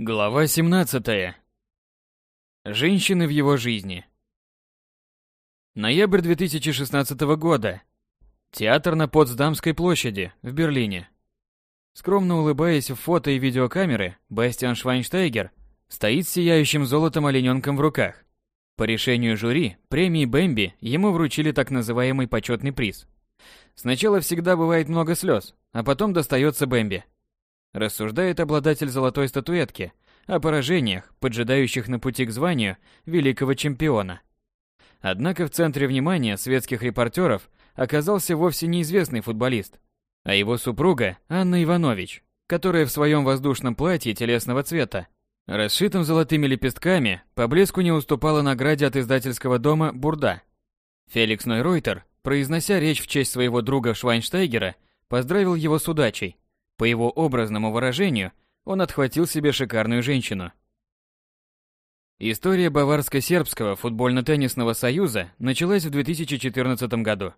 Глава 17. Женщины в его жизни. Ноябрь 2016 года. Театр на Потсдамской площади в Берлине. Скромно улыбаясь в фото и видеокамеры, Бастиан Швайнштейгер стоит с сияющим золотом олененком в руках. По решению жюри, премии Бэмби ему вручили так называемый почетный приз. Сначала всегда бывает много слез, а потом достается Бэмби – рассуждает обладатель золотой статуэтки о поражениях, поджидающих на пути к званию великого чемпиона. Однако в центре внимания светских репортеров оказался вовсе неизвестный футболист, а его супруга Анна Иванович, которая в своем воздушном платье телесного цвета, расшитом золотыми лепестками, по блеску не уступала награде от издательского дома «Бурда». Феликс Нойройтер, произнося речь в честь своего друга Швайнштейгера, поздравил его с удачей по его образному выражению, он отхватил себе шикарную женщину. История Баварско-сербского футбольно-теннисного союза началась в 2014 году.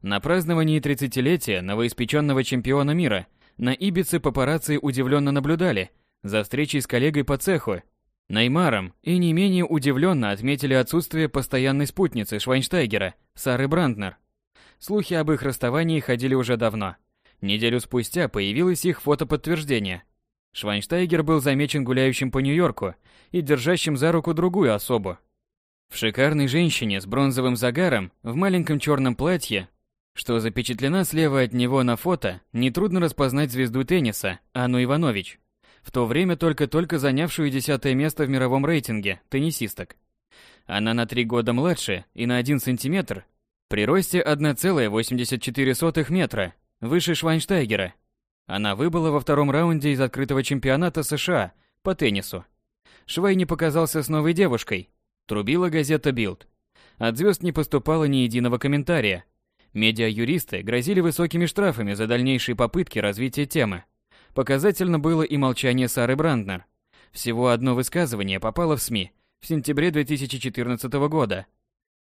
На праздновании 30-летия новоиспеченного чемпиона мира на Ибице папарацци удивленно наблюдали за встречей с коллегой по цеху, Неймаром, и не менее удивленно отметили отсутствие постоянной спутницы Швайнштайгера, Сары Бранднер. Слухи об их расставании ходили уже давно – Неделю спустя появилось их фотоподтверждение. Швайнштайгер был замечен гуляющим по Нью-Йорку и держащим за руку другую особу. В шикарной женщине с бронзовым загаром в маленьком черном платье, что запечатлена слева от него на фото, нетрудно распознать звезду тенниса Анну Иванович, в то время только-только занявшую десятое место в мировом рейтинге теннисисток. Она на три года младше и на один сантиметр, при росте 1,84 метра, выше Швайнштайгера. Она выбыла во втором раунде из открытого чемпионата США по теннису. Швай не показался с новой девушкой, трубила газета Билд. От звезд не поступало ни единого комментария. Медиа-юристы грозили высокими штрафами за дальнейшие попытки развития темы. Показательно было и молчание Сары Бранднер. Всего одно высказывание попало в СМИ в сентябре 2014 года.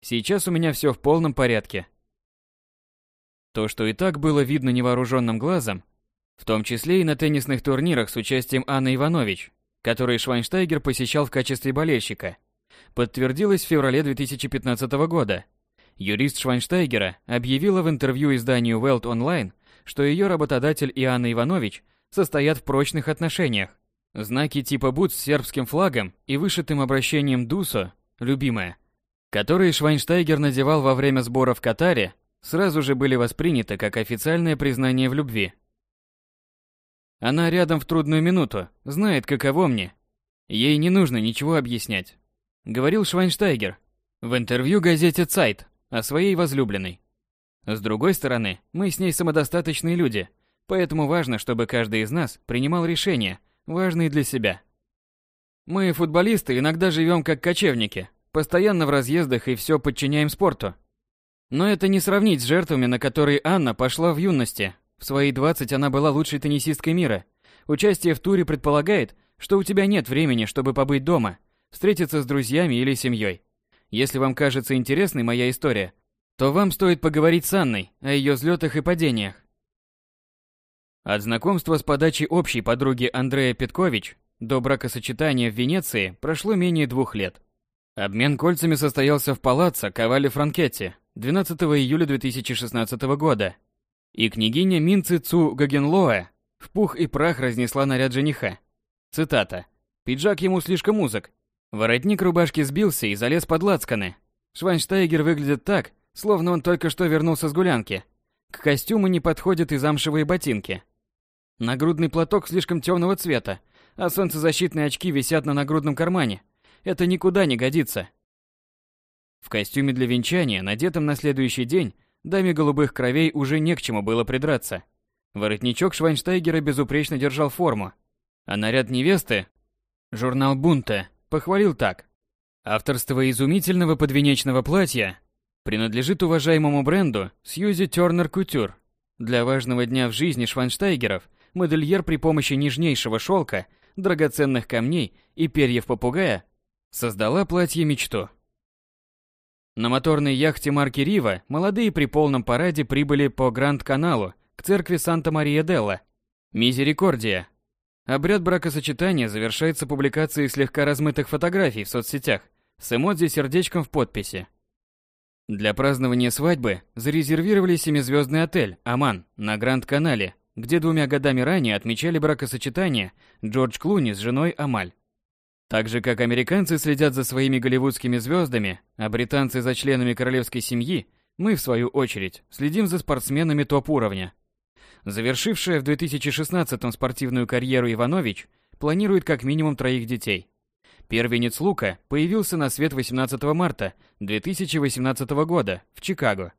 Сейчас у меня все в полном порядке. То, что и так было видно невооруженным глазом, в том числе и на теннисных турнирах с участием Анны Иванович, которые Швайнштайгер посещал в качестве болельщика, подтвердилось в феврале 2015 года. Юрист Швайнштайгера объявила в интервью изданию Welt Online, что ее работодатель и Анна Иванович состоят в прочных отношениях. Знаки типа бут с сербским флагом и вышитым обращением «Дусо» – «любимая», которые Швайнштайгер надевал во время сбора в Катаре, сразу же были восприняты как официальное признание в любви. Она рядом в трудную минуту, знает, каково мне. Ей не нужно ничего объяснять. Говорил Швайнштайгер в интервью газете «Цайт» о своей возлюбленной. С другой стороны, мы с ней самодостаточные люди, поэтому важно, чтобы каждый из нас принимал решения, важные для себя. Мы, футболисты, иногда живем как кочевники, постоянно в разъездах и все подчиняем спорту. Но это не сравнить с жертвами, на которые Анна пошла в юности. В свои 20 она была лучшей теннисисткой мира. Участие в туре предполагает, что у тебя нет времени, чтобы побыть дома, встретиться с друзьями или семьей. Если вам кажется интересной моя история, то вам стоит поговорить с Анной о ее взлетах и падениях. От знакомства с подачей общей подруги Андрея Петкович до бракосочетания в Венеции прошло менее двух лет. Обмен кольцами состоялся в палаццо Кавали Франкетти 12 июля 2016 года. И княгиня Минци Цу Гагенлоэ в пух и прах разнесла наряд жениха. Цитата. «Пиджак ему слишком узок. Воротник рубашки сбился и залез под лацканы. Швайнштайгер выглядит так, словно он только что вернулся с гулянки. К костюму не подходят и замшевые ботинки. Нагрудный платок слишком темного цвета, а солнцезащитные очки висят на нагрудном кармане. Это никуда не годится. В костюме для венчания, надетом на следующий день, даме голубых кровей уже не к чему было придраться. Воротничок Швайнштайгера безупречно держал форму, а наряд невесты журнал Бунта похвалил так. Авторство изумительного подвенечного платья принадлежит уважаемому бренду Сьюзи Тернер Кутюр. Для важного дня в жизни Швайнштайгеров модельер при помощи нежнейшего шелка, драгоценных камней и перьев попугая создала платье-мечту. На моторной яхте марки Рива молодые при полном параде прибыли по Гранд-каналу к церкви Санта-Мария-Делла, Мизерикордия. Обряд бракосочетания завершается публикацией слегка размытых фотографий в соцсетях с эмодзи-сердечком в подписи. Для празднования свадьбы зарезервировали семизвездный отель «Аман» на Гранд-Канале, где двумя годами ранее отмечали бракосочетание Джордж Клуни с женой Амаль. Так же, как американцы следят за своими голливудскими звездами, а британцы за членами королевской семьи, мы, в свою очередь, следим за спортсменами топ-уровня. Завершившая в 2016-м спортивную карьеру Иванович планирует как минимум троих детей. Первенец Лука появился на свет 18 марта 2018 года в Чикаго.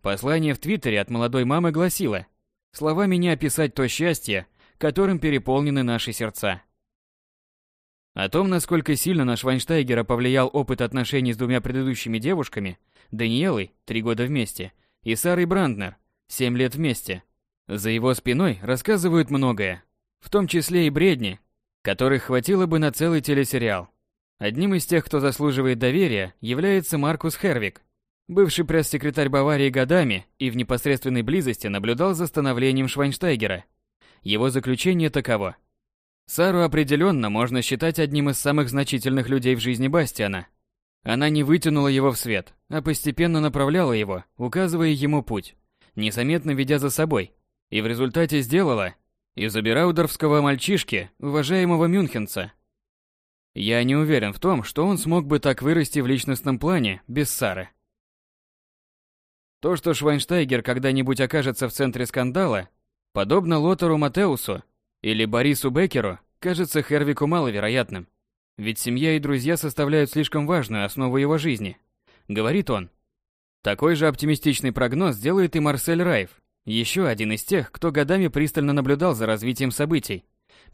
Послание в Твиттере от молодой мамы гласило «Словами не описать то счастье, которым переполнены наши сердца». О том, насколько сильно на Швайнштайгера повлиял опыт отношений с двумя предыдущими девушками, Даниэлой, три года вместе, и Сарой Бранднер, семь лет вместе, за его спиной рассказывают многое, в том числе и бредни, которых хватило бы на целый телесериал. Одним из тех, кто заслуживает доверия, является Маркус Хервик, бывший пресс-секретарь Баварии годами и в непосредственной близости наблюдал за становлением Швайнштайгера. Его заключение таково. Сару определенно можно считать одним из самых значительных людей в жизни Бастиана. Она не вытянула его в свет, а постепенно направляла его, указывая ему путь, незаметно ведя за собой, и в результате сделала из обераудерского мальчишки уважаемого мюнхенца. Я не уверен в том, что он смог бы так вырасти в личностном плане без Сары. То, что Швайнштайгер когда-нибудь окажется в центре скандала, подобно Лотару Матеусу или Борису Беккеру, кажется Хервику маловероятным. Ведь семья и друзья составляют слишком важную основу его жизни, говорит он. Такой же оптимистичный прогноз делает и Марсель Райф, еще один из тех, кто годами пристально наблюдал за развитием событий.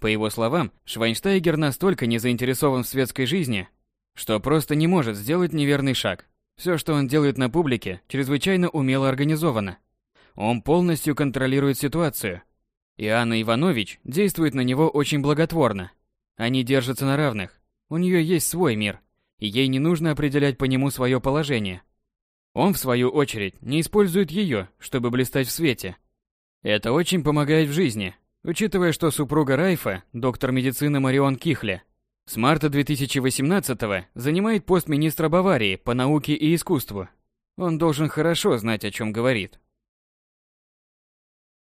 По его словам, Швайнштайгер настолько не заинтересован в светской жизни, что просто не может сделать неверный шаг. Все, что он делает на публике, чрезвычайно умело организовано. Он полностью контролирует ситуацию. И Анна Иванович действует на него очень благотворно. Они держатся на равных. У нее есть свой мир, и ей не нужно определять по нему свое положение. Он, в свою очередь, не использует ее, чтобы блистать в свете. Это очень помогает в жизни, учитывая, что супруга Райфа, доктор медицины Марион Кихле, с марта 2018-го занимает пост министра Баварии по науке и искусству. Он должен хорошо знать, о чем говорит.